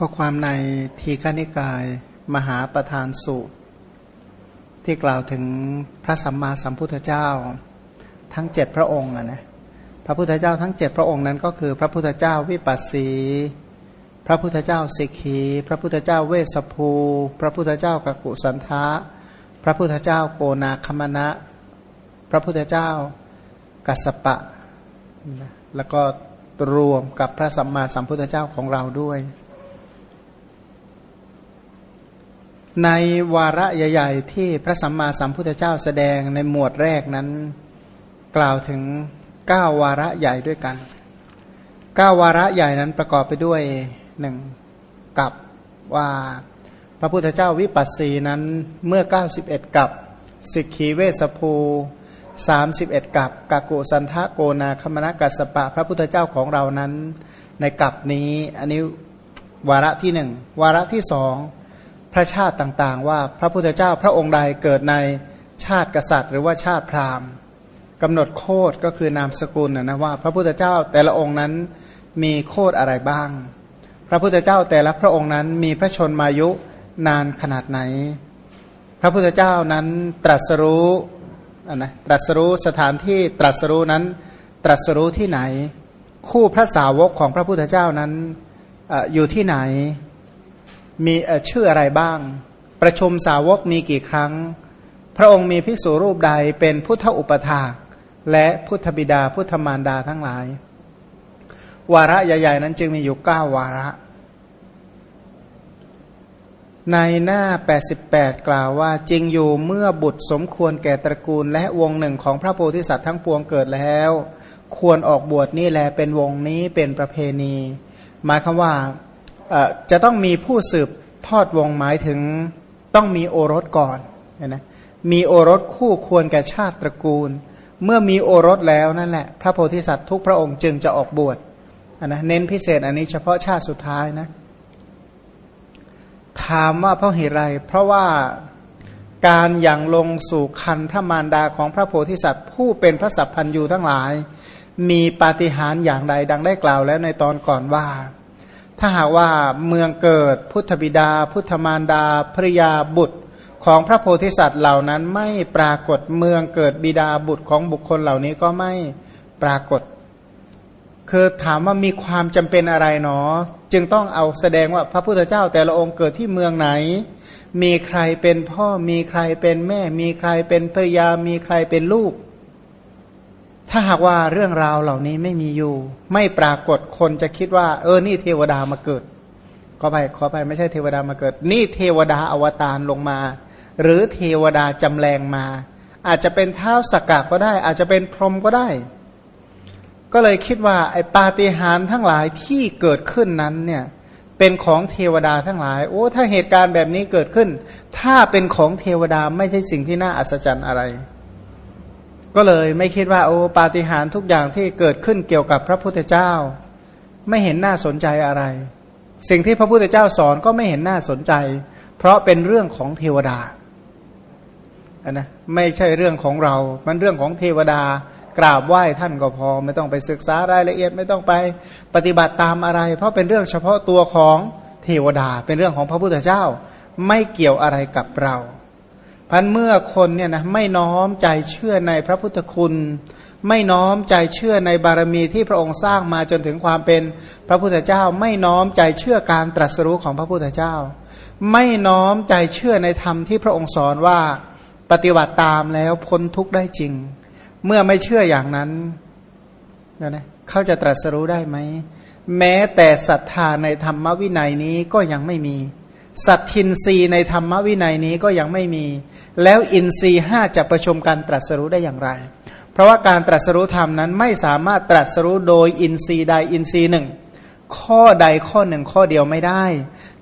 ข้อความในทีฆนิกาย มหาประธานสุที่กล่าวถึงพระสัมมาสัมพุทธเจ้า ทั้งเจ็ดพระองค์นะพระพุทธเจ้าทั้งเจ็ดพระองค์นั้นก็คือ พระพุทธเจ้าวิปัสสี พระพุทธเจ้าสิกขี พระพุทธเจ้าเวสภู พระพุทธเจ้ากกุสันทะพระพุทธเจ้าโกนาคมณะ พระพุทธเจ้ากัสปะ แล้วก็รวมกับพระสัมมาสัมพุทธเจ้าของเราด้วย ในวาระใหญ่ ๆ ที่พระสัมมาสัมพุทธเจ้าแสดงในหมวดแรกนั้น กล่าวถึงเก้าวาระใหญ่ด้วยกันเก้าวาระใหญ่นั้นประกอบไปด้วยหนึ่งกับว่าพระพุทธเจ้าวิปัสสีนั้นเมื่อ 91 กับสิกขีเวสภูสามสิบเอ็ดกับกากุสันทะโกนาคมณกัสปะ พระพุทธเจ้าของเรานั้นในกับนี้ อันนี้วาระที่หนึ่งวาระที่สอง พระชาติต่างๆ ว่าพระพุทธเจ้าพระองค์ใดเกิดในชาติกษัตริย์ หรือว่าชาติพราหมณ์กำหนดโคดก็คือนามสกุลนะนะว่า พระพุทธเจ้าแต่ละองค์นั้นมีโคดอะไรบ้าง พระพุทธเจ้าแต่ละพระองค์นั้นมีพระชนมายุนานขนาดไหน พระพุทธเจ้านั้นตรัสรู้นะตรัสรู้สถานที่ตรัสรู้นั้น ตรัสรู้ที่ไหน คู่พระสาวกของพระพุทธเจ้านั้นออยู่ที่ไหน มีชื่ออะไรบ้าง ประชุมสาวกมีกี่ครั้ง พระองค์มีภิกษุรูปใดเป็นพุทธอุปถาและพุทธบิดาพุทธมารดาทั้งหลาย วาระใหญ่ ๆ นั้นจึงมีอยู่เก้าวาระ ในหน้า 88 กล่าวว่าจริงอยู่เมื่อบุตรสมควรแก่ตระกูล และวงหนึ่งของพระโพธิสัตว์ทั้งปวงเกิดแล้ว ควรออกบวชนี่แลเป็นวงนี้เป็นประเพณี หมายคำว่า จะต้องมีผู้สืบทอดวงหมายถึงต้องมีโอรสก่อนนะมีโอรสคู่ควรแก่ชาติตระกูล เมื่อมีโอรสแล้วนั่นแหละ พระโพธิสัตว์ทุกพระองค์จึงจะออกบวชนะเน้นพิเศษอันนี้เฉพาะชาติสุดท้ายนะ ถามว่าเพราะเหตุไร เพราะว่าการอย่างลงสู่คันพระมารดาของพระโพธิสัตว์ ผู้เป็นพระสัพพันยูทั้งหลาย มีปาฏิหาริย์อย่างใดดังได้กล่าวแล้วในตอนก่อนว่า ถ้าหากว่าเมืองเกิดพุทธบิดา พุทธมารดาภริยาบุตรของพระโพธิสัตว์เหล่านั้นไม่ปรากฏเมืองเกิดบิดาบุตรของบุคคลเหล่านี้ก็ไม่ปรากฏ คือถามว่ามีความจำเป็นอะไรหนอ จึงต้องเอาแสดงว่าพระพุทธเจ้าแต่ละองค์เกิดที่เมืองไหน มีใครเป็นพ่อมีใครเป็นแม่ มีใครเป็นภรรยามีใครเป็นลูก ถ้าหากว่าเรื่องราวเหล่านี้ไม่มีอยู่ ไม่ปรากฏคนจะคิดว่า เออนี่เทวดามาเกิดขอไปขอไปไม่ใช่เทวดามาเกิด นี่เทวดาอวตารลงมา หรือเทวดาจำแรงมา อาจจะเป็นเท้าสกกะก็ได้ อาจจะเป็นพรหมก็ได้ ก็เลยคิดว่าไอ้ปาฏิหาริย์ทั้งหลายที่เกิดขึ้นนั้นเนี่ยเป็นของเทวดาทั้งหลาย โอ้ ถ้าเหตุการณ์แบบนี้เกิดขึ้น ถ้าเป็นของเทวดาไม่ใช่สิ่งที่น่าอัศจรรย์อะไร ก็เลยไม่คิดว่าโอ้ปาฏิหาริย์ทุกอย่างที่เกิดขึ้นเกี่ยวกับพระพุทธเจ้า ไม่เห็นน่าสนใจอะไร สิ่งที่พระพุทธเจ้าสอนก็ไม่เห็นน่าสนใจ เพราะเป็นเรื่องของเทวดาอันนะไม่ใช่เรื่องของเรา มันเรื่องของเทวดากราบไหว้ท่านก็พอ ไม่ต้องไปศึกษารายละเอียดไม่ต้องไปปฏิบัติตามอะไร เพราะเป็นเรื่องเฉพาะตัวของเทวดา เป็นเรื่องของพระพุทธเจ้า ไม่เกี่ยวอะไรกับเรา พันเมื่อคนเนี่ยนะไม่น้อมใจเชื่อในพระพุทธคุณ ไม่น้อมใจเชื่อในบารมีที่พระองค์สร้างมาจนถึงความเป็นพระพุทธเจ้า ไม่น้อมใจเชื่อการตรัสรู้ของพระพุทธเจ้า ไม่น้อมใจเชื่อในธรรมที่พระองค์สอนว่าปฏิบัติตามแล้วพ้นทุกข์ได้จริง เมื่อไม่เชื่ออย่างนั้นนะนะเขาจะตรัสรู้ได้ไหม แม้แต่ศรัทธาในธรรมวินัยนี้ก็ยังไม่มี สัตทินรีในธรรมวินัยนี้ก็ยังไม่มี แล้วอินทรีห้าจะประชุมการตรัสรู้ได้อย่างไร เพราะว่าการตรัสรู้ธรรมนั้นไม่สามารถตรัสรู้โดยอินทรีใดอินทรีหนึ่ง ข้อใดข้อหนึ่งข้อเดียวไม่ได้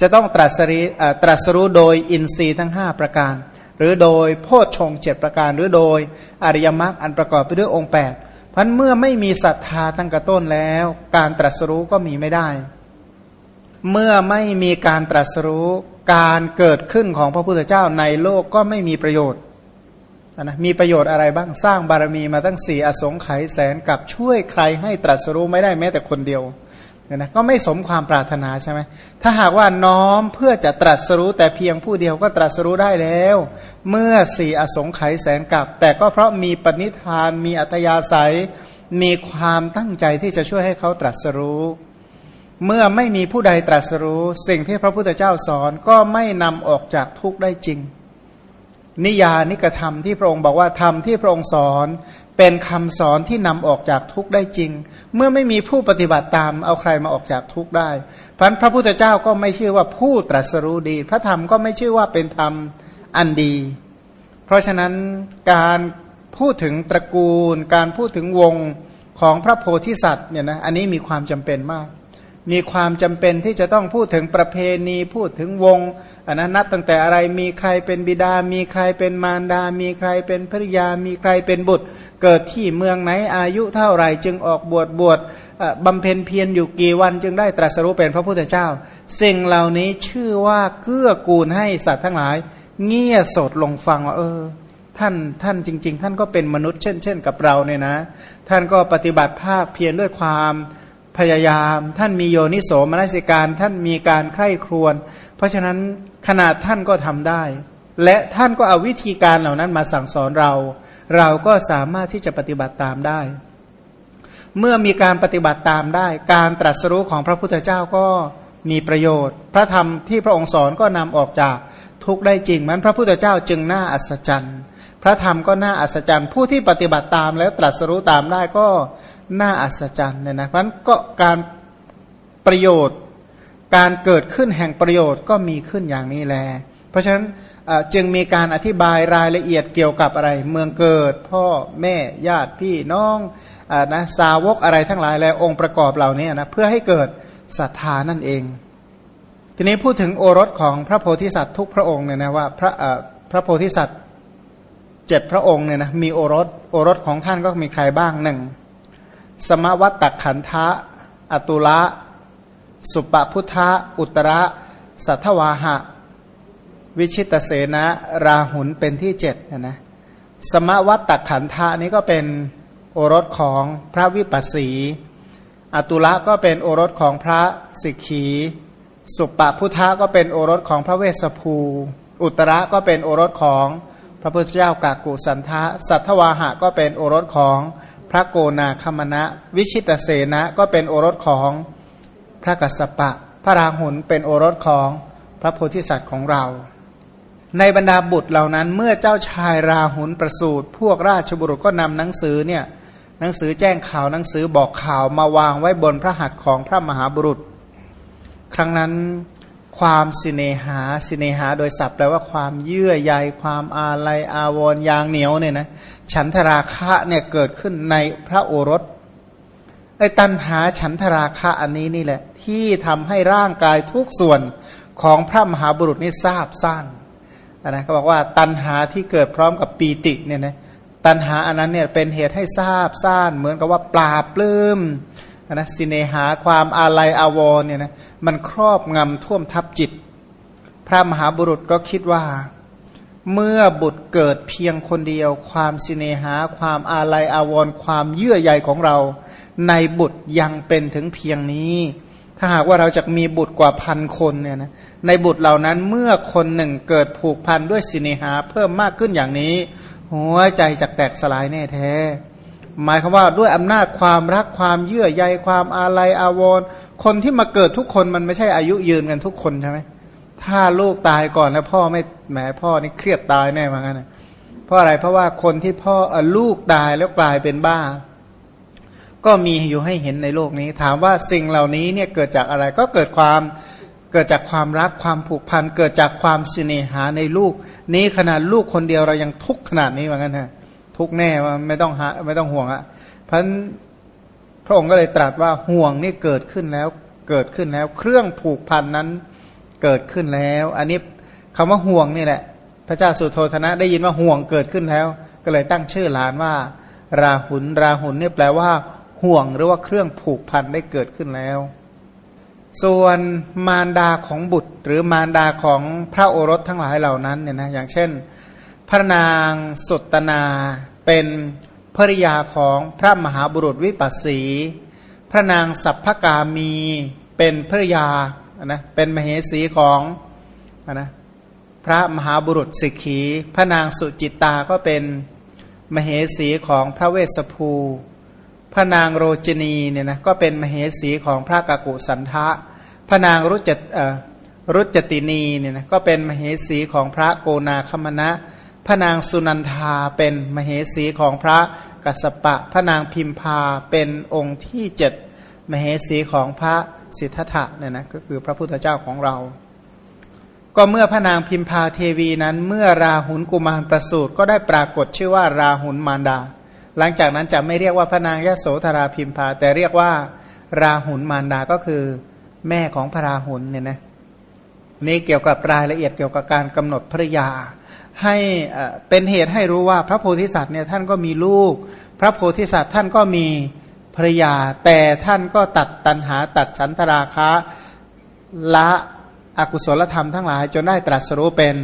จะต้องตรัสรีตรัสรู้โดยอินทรีทั้งห้าประการ หรือโดยโพชฌงเจ็ดประการ หรือโดยอริยมรรคอันประกอบไปด้วยองค์แปดพันเมื่อไม่มีศรัทธาตั้งกระต้นแล้ว การตรัสรู้ก็มีไม่ได้ เมื่อไม่มีการตรัสรู้การเกิดขึ้นของพระพุทธเจ้าในโลกก็ไม่มีประโยชน์นะมีประโยชน์อะไรบ้างสร้างบารมีมาตั้งสี่อสงไขยแสนกับช่วยใครให้ตรัสรู้ไม่ได้แม้แต่คนเดียวเนี่ยนะก็ไม่สมความปรารถนาใช่ไหมถ้าหากว่าน้อมเพื่อจะตรัสรู้แต่เพียงผู้เดียวก็ตรัสรู้ได้แล้ว เมื่อสี่อสงไขยแสนกับ แต่ก็เพราะมีปณิธานมีอัตยาศัย มีความตั้งใจที่จะช่วยให้เขาตรัสรู้ เมื่อไม่มีผู้ใดตรัสรู้ สิ่งที่พระพุทธเจ้าสอนก็ไม่นำออกจากทุกข์ได้จริง นิยานิกธรรมที่พระองค์บอกว่าธรรมที่พระองค์สอนเป็นคำสอนที่นำออกจากทุกข์ได้จริง เมื่อไม่มีผู้ปฏิบัติตามเอาใครมาออกจากทุกข์ได้พันพระพุทธเจ้าก็ไม่ชื่อว่าผู้ตรัสรู้ดี พระธรรมก็ไม่ชื่อว่าเป็นธรรมอันดี เพราะฉะนั้นการพูดถึงตระกูล การพูดถึงวงของพระโพธิสัตว์เนี่ยนะอันนี้มีความจำเป็นมาก มีความจำเป็นที่จะต้องพูดถึงประเพณีพูดถึงวงอันนั้นนับตั้งแต่อะไรมีใครเป็นบิดา มีใครเป็นมารดา มีใครเป็นภริยา มีใครเป็นบุตร เกิดที่เมืองไหนอายุเท่าไหร่จึงออกบวชบวชบำเพ็ญเพียรอยู่กี่วันจึงได้ตรัสรู้เป็นพระพุทธเจ้า สิ่งเหล่านี้ชื่อว่าเกื้อกูลให้สัตว์ทั้งหลาย เงี่ยโสดลงฟังว่าเออท่านท่านจริง ๆ ท่านก็เป็นมนุษย์เช่น เช่นกับเราเนี่ยนะ ท่านก็ปฏิบัติภาคเพียรด้วยความ พยายาม ท่านมีโยนิโสมนสิการ ท่านมีการไข้ครวนเพราะฉะนั้นขนาดท่านก็ทำได้ และท่านก็เอาวิธีการเหล่านั้นมาสั่งสอนเรา เราก็สามารถที่จะปฏิบัติตามได้ เมื่อมีการปฏิบัติตามได้ การตรัสรู้ของพระพุทธเจ้าก็มีประโยชน์ พระธรรมที่พระองค์สอนก็นำออกจากทุกได้จริงมันพระพุทธเจ้าจึงน่าอัศจรรย์ พระธรรมก็น่าอัศจรรย์ ผู้ที่ปฏิบัติตามแล้วตรัสรู้ตามได้ก็ น่าอัศจรรย์เนี่ยนะเพราะนั้นก็การประโยชน์ การเกิดขึ้นแห่งประโยชน์ก็มีขึ้นอย่างนี้แล เพราะฉะนั้นจึงมีการอธิบายรายละเอียดเกี่ยวกับอะไร เมืองเกิด พ่อแม่ญาติพี่น้องอนะสาวกอะไรทั้งหลายแลองค์ประกอบเหล่านี้นะเพื่อให้เกิดศรัทธานั่นเอง ทีนี้พูดถึงโอรสของพระโพธิสัตว์ทุกพระองค์เนี่ยนะว่าพระพระโพธิสัตว์เจ็ดพระองค์เนี่ยนะมีโอรสโอรสของท่านก็มีใครบ้างหนึ่ง สมวัตตขันธะอตุละ สุปพุทธะอุตระสัทวาหะ วิชิตเสนะราหุลเป็นที่เจ็ดนะนะสมวัตตขันธะนี้ก็เป็นโอรสของพระวิปัสสี อตุละก็เป็นโอรสของพระสิกขี สุปพุทธะก็เป็นโอรสของพระเวสสภู อุตระก็เป็นโอรสของพระพุทธเจ้ากากุสันทะ สัทวาหะก็เป็นโอรสของ พระโกนาคมณะ วิชิตเสนะก็เป็นโอรสของพระกัสสปะ พระราหุลเป็นโอรสของพระโพธิสัตว์ของเรา ในบรรดาบุตรเหล่านั้นเมื่อเจ้าชายราหุลประสูติพวกราชบุรุษก็นำหนังสือเนี่ยหนังสือแจ้งข่าวหนังสือบอกข่าวมาวางไว้บนพระหัตถ์ของพระมหาบุรุษ ครั้งนั้น ความสิเนหาสิเนหาโดยศัพท์แปลว่าความเยื่อใยความอาลัยอาวรยางเหนียวเนี่ยนะฉันทราคะเนี่ยเกิดขึ้นในพระโอรสไอ้ตัณหาฉันทราคะอันนี้นี่แหละ ที่ทำให้ร่างกายทุกส่วนของพระมหาบุรุษนี่ทราบซ่านนะเขาบอกว่าตัณหาที่เกิดพร้อมกับปีติเนี่ยนะตัณหาอันนั้นเนี่ยเป็นเหตุให้ทราบซ่านเหมือนกับว่าปราบปลื้ม นะสิเนหาความอาลัยอาวรเนี่ยนะมันครอบงำท่วมทับจิต พระมหาบุรุษก็คิดว่า เมื่อบุตรเกิดเพียงคนเดียว ความสิเนหา ความอาลัยอาวรความเยื่อใยของเรา ในบุตรยังเป็นถึงเพียงนี้ ถ้าหากว่าเราจะมีบุตรกว่าพันคนเนี่ยนะในบุตรเหล่านั้นเมื่อคนหนึ่งเกิดผูกพันด้วยสิเนหา เพิ่มมากขึ้นอย่างนี้ หัวใจจะแตกสลายแน่แท้ หมายคือว่าด้วยอำนาจความรักความเยื่อใยความอาลัยอาวรณ์คนที่มาเกิดทุกคนมันไม่ใช่อายุยืนกันทุกคนใช่ไหมถ้าลูกตายก่อนแล้วพ่อไม่แหมพ่อนี่เครียดตายแน่มือนกันเพราะอะไรเพราะว่าคนที่พ่อลูกตายแล้วกลายเป็นบ้า ก็มีอยู่ให้เห็นในโลกนี้ ถามว่าสิ่งเหล่านี้เนี่ยเกิดจากอะไรก็เกิดความเกิดจากความรักความผูกพันเกิดจากความสิเนหาในลูก นี้ขนาดลูกคนเดียวเรายังทุกข์ขนาดนี้เหมือนกันฮะ ทุกแน่ว่าไม่ต้องหาไม่ต้องห่วงอะพันพระองค์ก็เลยตรัสว่าห่วงนี่เกิดขึ้นแล้วเกิดขึ้นแล้ว เครื่องผูกพันนั้นเกิดขึ้นแล้ว อันนี้คำว่าห่วงนี่แหละ พระเจ้าสุโธธนะได้ยินว่าห่วงเกิดขึ้นแล้ว ก็เลยตั้งชื่อหลานว่า ราหุลราหุลนี่แปลว่า ห่วงหรือว่าเครื่องผูกพันได้เกิดขึ้นแล้ว ส่วนมารดาของบุตร หรือมารดาของพระโอรสทั้งหลายเหล่านั้นเนี่ยนะอย่างเช่นพระนางสุตนา เป็นภริยาของพระมหาบุรุษวิปัสสี พระนางสัพพกามีเป็นภรยานะเป็นมเหสีของนะพระมหาบุรุษสิกขี พระนางสุจิตตาก็เป็นมเหสีของพระเวสสภู พระนางโรจนีเนี่ยนะก็เป็นมเหสีของพระกกุสันทะ พระนางรุจรุจตินีเนี่ยนะก็เป็นมเหสีของพระโกนาคมณะ พระนางสุนันทาเป็นมเหสีของพระกัสปะ พระนางพิมพาเป็นองค์ที่เจ็ดมเหสีของพระสิทธัตถะเนี่ยนะก็คือพระพุทธเจ้าของเรา ก็เมื่อพระนางพิมพาเทวีนั้น เมื่อราหุลกุมารประสูติก็ได้ปรากฏชื่อว่าราหุลมารดา หลังจากนั้นจะไม่เรียกว่าพระนางยโสธราพิมพา แต่เรียกว่า ราหุลมารดาก็คือแม่ของพระราหุลเนี่ยนะนี่เกี่ยวกับรายละเอียดเกี่ยวกับการกำหนดภรยา ให้เป็นเหตุให้รู้ว่าพระโพธิสัตว์เนี่ยท่านก็มีลูก พระโพธิสัตว์ท่านก็มีภรยา แต่ท่านก็ตัดตันหาตัดฉันทราคะละอกุศลธรรมทั้งหลาย จนได้ตรัสรู้เป็น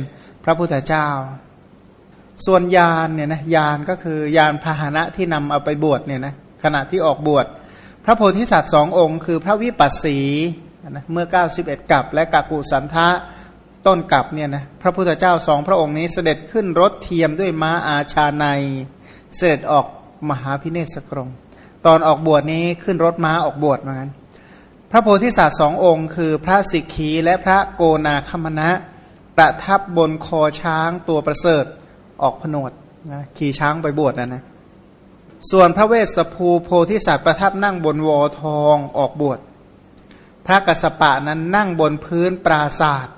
พระพุทธเจ้า ส่วนยานเนี่ยนะยานก็คือยานพาหนะที่นำเอาไปบวชเนี่ยนะขณะที่ออกบวชพระโพธิสัตว์สององค์ คือพระวิปัสสีนะเมื่อ 91 กับและกักุสันทะ ต้นกับเนี่ยนะพระพุทธเจ้าสองพระองค์นี้เสด็จขึ้นรถเทียมด้วยม้าอาชาในเสด็จออกมหาพิเนศกรงตอนออกบวชนี้ขึ้นรถม้าออกบวชเหมือนกันพระโพธิสัตว์สององค์ คือพระสิกขีและพระโกนาคมณะประทับบนคอช้างตัวประเสริฐออกผนวดนะขี่ช้างไปบวชนะนะส่วนพระเวสสภูโพธิสัตว์ประทับนั่งบนวอทองออกบวช พระกัสสปะนั้นนั่งบนพื้นปราศาสตร์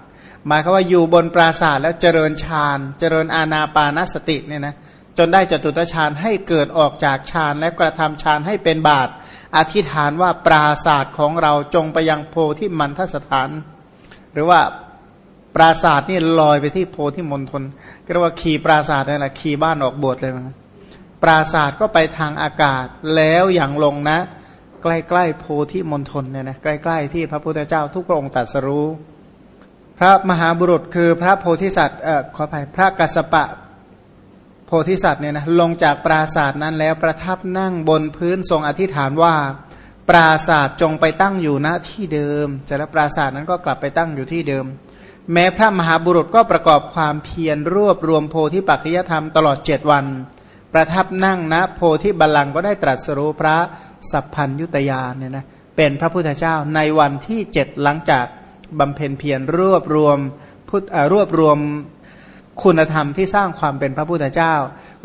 หมายคือว่าอยู่บนปราศาสตร์แล้วเจริญฌานเจริญอาณาปานสติเนี่ยนะจนได้จตุตฌานให้เกิดออกจากฌานและกระทำฌานให้เป็นบาตอธิษฐานว่าปราศาสตร์ของเราจงไปยังโพธิมันทสถาน หรือว่าปราศาสตร์นี่ลอยไปที่โพธิมณฑลเรียกว่าขี่ปราศาสตร์นั่นแหละขี่บ้านออกบวชเลยมันปราศาสตร์ก็ไปทางอากาศแล้วอย่างลงนะ ใกล้ๆโพธิมณฑลเนี่ยนะใกล้ ๆ ที่พระพุทธเจ้าทุกพระองค์ตรัสรู้ พระมหาบุรุษคือพระโพธิสัตว์เอ่อขออภัยพระกัสปะโพธิสัตว์เนี่ยนะลงจากปราศาสตร์นั้นแล้วประทับนั่งบนพื้นทรงอธิษฐานว่า ปราศาสตร์จงไปตั้งอยู่ณที่เดิมเสร็จแล้วปราศาสตร์นั้นก็กลับไปตั้งอยู่ที่เดิม แม้พระมหาบุรุษก็ประกอบความเพียรรวบรวมโพธิปัจจยธรรมตลอดเจ็ดวัน ประทับนั่งณโพธิบัลลังก์ก็ได้ตรัสรู้พระสัพพัญยุตยานเนี่ยนะเป็นพระพุทธเจ้าในวันที่เจ็ดหลังจาก บำเพ็ญเพียรรวบรวมพุทธรวบรวมคุณธรรมที่สร้างความเป็นพระพุทธเจ้า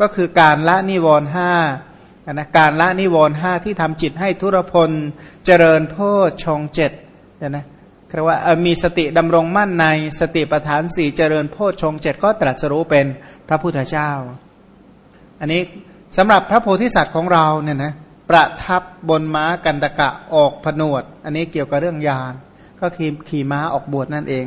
ก็คือการละนิวรณ์ห้านะการละนิวรณ์ห้าที่ทำจิตให้ทุรพลเจริญโพชฌงเจ็ดนะเรียกว่ามีสติดำรงมั่นในสติปัฏฐานสี่เจริญโพชฌงเจ็ดก็ตรัสรู้เป็นพระพุทธเจ้า อันนี้สำหรับพระโพธิสัตว์ของเราเนี่ยนะประทับบนม้ากันตะกะออกผนวด อันนี้เกี่ยวกับเรื่องยาน ก็คือขี่ม้าออกบวชนั่นเอง